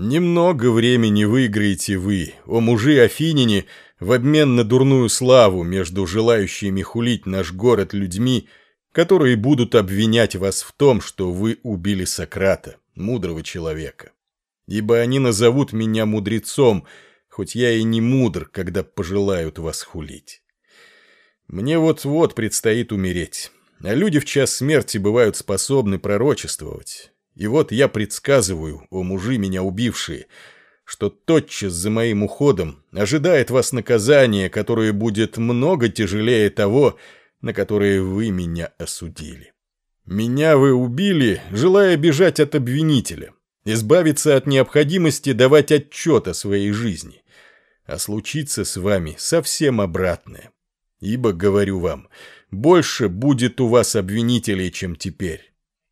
Немного времени выиграете вы, о мужи Афинине, в обмен на дурную славу между желающими хулить наш город людьми, которые будут обвинять вас в том, что вы убили Сократа, мудрого человека. Ибо они назовут меня мудрецом, хоть я и не мудр, когда пожелают вас хулить. Мне вот-вот предстоит умереть, а люди в час смерти бывают способны пророчествовать. И вот я предсказываю, о мужи меня убившие, что тотчас за моим уходом ожидает вас наказание, которое будет много тяжелее того, на которое вы меня осудили. Меня вы убили, желая бежать от обвинителя, избавиться от необходимости давать отчет о своей жизни, а случится с вами совсем обратное. Ибо, говорю вам, больше будет у вас обвинителей, чем теперь.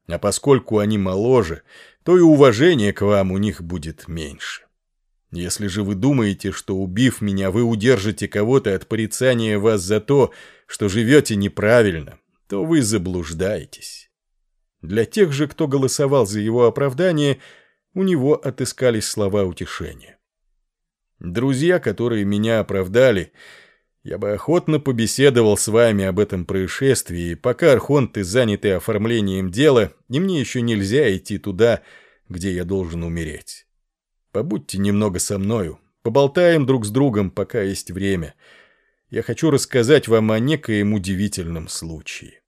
А поскольку они моложе, то и уважение к вам у них будет меньше. Если же вы думаете, что, убив меня, вы удержите кого-то от порицания вас за то, что живете неправильно, то вы заблуждаетесь. Для тех же, кто голосовал за его оправдание, у него отыскались слова утешения. Друзья, которые меня оправдали, я бы охотно побеседовал с вами об этом происшествии, пока архонты заняты оформлением дела, и мне еще нельзя идти туда, где я должен умереть. Побудьте немного со мною, поболтаем друг с другом, пока есть время. Я хочу рассказать вам о некоем удивительном случае.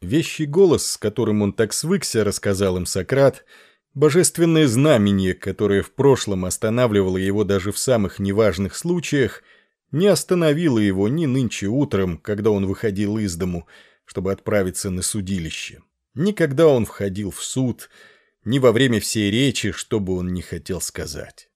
Вещий голос, с которым он так свыкся, рассказал им Сократ, божественное знамение, которое в прошлом останавливало его даже в самых неважных случаях — не остановило его ни нынче утром, когда он выходил из дому, чтобы отправиться на судилище, ни когда он входил в суд, ни во время всей речи, что бы он не хотел сказать.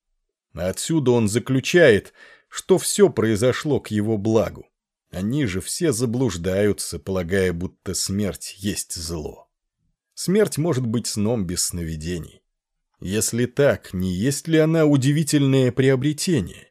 Отсюда он заключает, что все произошло к его благу. Они же все заблуждаются, полагая, будто смерть есть зло. Смерть может быть сном без сновидений. Если так, не есть ли она удивительное приобретение?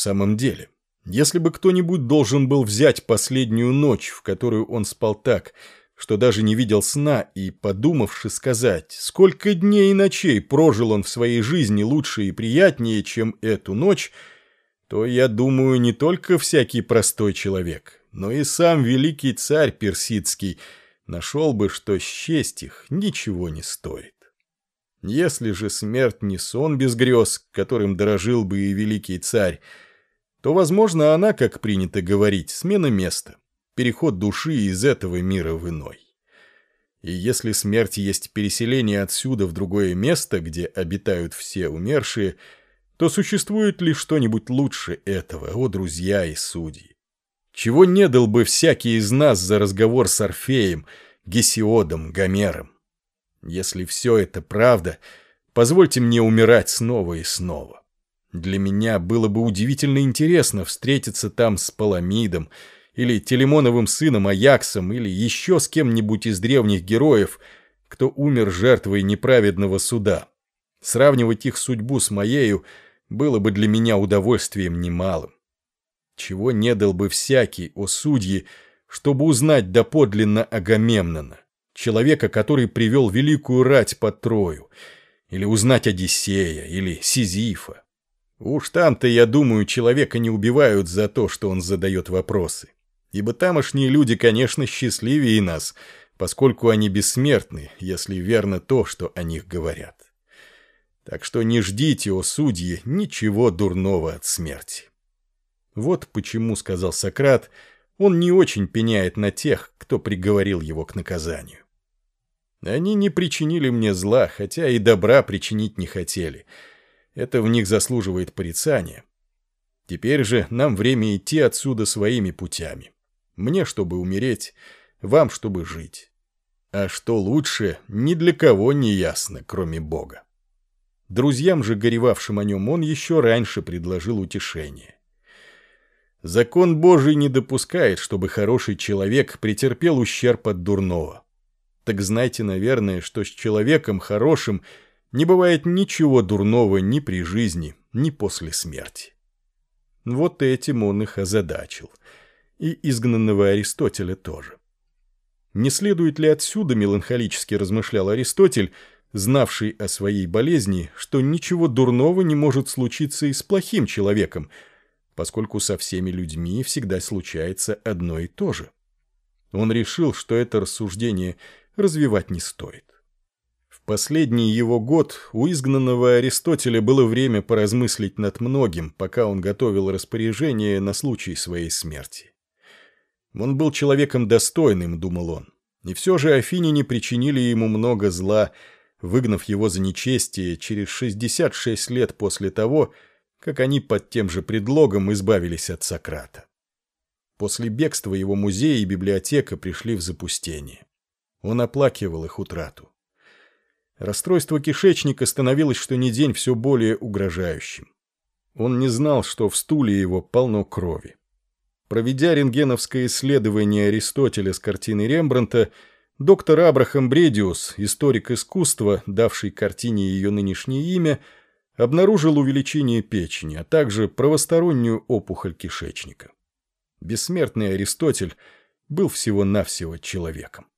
В самом деле, если бы кто-нибудь должен был взять последнюю ночь, в которую он спал так, что даже не видел сна, и, подумавши, сказать, сколько дней и ночей прожил он в своей жизни лучше и приятнее, чем эту ночь, то, я думаю, не только всякий простой человек, но и сам великий царь персидский нашел бы, что счесть их ничего не стоит. Если же смерть не сон без грез, которым дорожил бы и великий царь, то, возможно, она, как принято говорить, смена места, переход души из этого мира в иной. И если смерть есть переселение отсюда в другое место, где обитают все умершие, то существует ли что-нибудь лучше этого, о друзья и судьи? Чего не дал бы всякий из нас за разговор с Орфеем, Гесиодом, Гомером? Если все это правда, позвольте мне умирать снова и снова. Для меня было бы удивительно интересно встретиться там с Паламидом, или Телемоновым сыном Аяксом, или еще с кем-нибудь из древних героев, кто умер жертвой неправедного суда. Сравнивать их судьбу с моею было бы для меня удовольствием немалым. Чего не дал бы всякий, о судьи, чтобы узнать доподлинно Агамемнона, человека, который привел великую рать под Трою, или узнать Одиссея, или Сизифа. Уж там-то, я думаю, человека не убивают за то, что он задает вопросы. Ибо тамошние люди, конечно, счастливее нас, поскольку они бессмертны, если верно то, что о них говорят. Так что не ждите, о судьи, ничего дурного от смерти. Вот почему, сказал Сократ, он не очень пеняет на тех, кто приговорил его к наказанию. Они не причинили мне зла, хотя и добра причинить не хотели — это в них заслуживает порицания. Теперь же нам время идти отсюда своими путями. Мне, чтобы умереть, вам, чтобы жить. А что лучше, ни для кого не ясно, кроме Бога. Друзьям же, горевавшим о нем, он еще раньше предложил утешение. Закон Божий не допускает, чтобы хороший человек претерпел ущерб от дурного. Так знайте, наверное, что с человеком хорошим – не бывает ничего дурного ни при жизни, ни после смерти. Вот этим он их озадачил. И изгнанного Аристотеля тоже. Не следует ли отсюда, меланхолически размышлял Аристотель, знавший о своей болезни, что ничего дурного не может случиться и с плохим человеком, поскольку со всеми людьми всегда случается одно и то же. Он решил, что это рассуждение развивать не стоит. Последний его год у изгнанного Аристотеля было время поразмыслить над многим, пока он готовил распоряжение на случай своей смерти. Он был человеком достойным, думал он, и все же афиняне причинили ему много зла, выгнав его за нечестие через 66 лет после того, как они под тем же предлогом избавились от Сократа. После бегства его музей и библиотека пришли в запустение. Он оплакивал их утрату. Расстройство кишечника становилось что ни день все более угрожающим. Он не знал, что в стуле его полно крови. Проведя рентгеновское исследование Аристотеля с картины Рембрандта, доктор Абрахам Бредиус, историк искусства, давший картине ее нынешнее имя, обнаружил увеличение печени, а также правостороннюю опухоль кишечника. Бессмертный Аристотель был всего-навсего человеком.